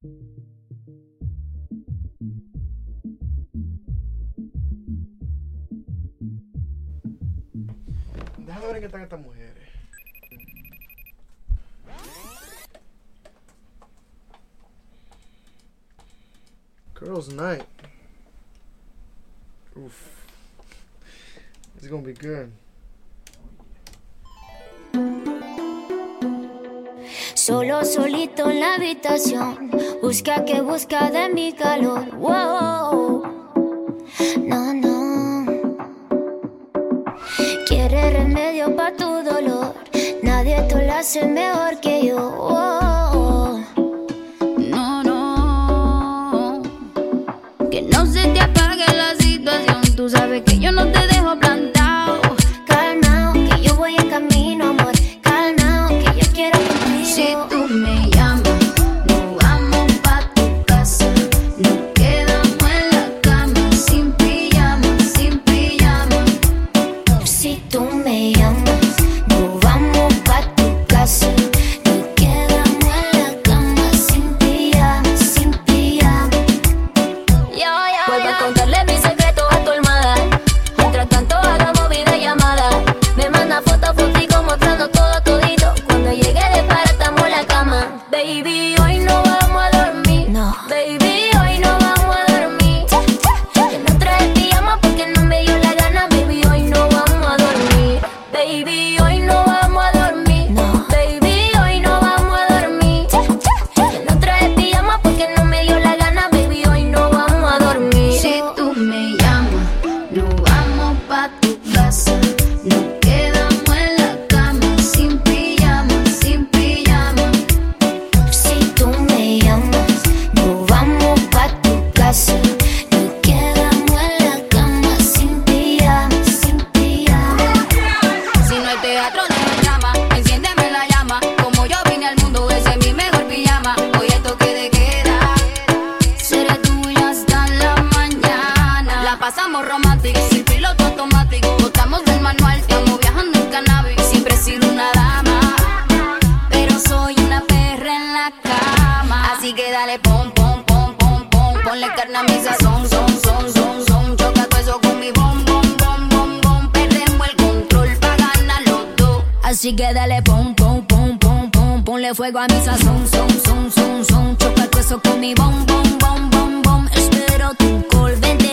Déjame ver en qué están estas mujeres. Girls' night. Oof. It's gonna be good. Solo solito en la habitación, busca que busca de mi calor. No, no. Quiere remedio para tu dolor. Nadie te lo hace mejor que yo. No, no. Que no se te apague la situación. Tú sabes que yo no te Si tú me llamas, nos vamos pa' tu casa. Nos quedamos en la cama sin pijama, sin pijama. Vuelve a contarle mi secreto a tu almohada. Mientras tanto hagamos videollamada. Me manda fotos, fotico mostrando todo todito. Cuando llegue de para estamos la cama. Baby, teatro, no hay drama. Enciéndeme la llama. Como yo vine al mundo, ese es mi mejor pijama. Hoy el toque de queda. Seré tuya hasta la mañana. La pasamos romántica, sin piloto automático. Botamos del manual, estamos viajando en cannabis. Siempre he sido una dama. Pero soy una perra en la cama. Así que dale pom, pom, pom, pom, pom. Ponle carne a mi sazón, son, son, son, Así que dale pom, pom, pom, pom, pom. Ponle fuego a mi sazón, son, son, son, son. Choca todo eso con mi bom, bom, bom, bom, bom. Espero tu call, vente,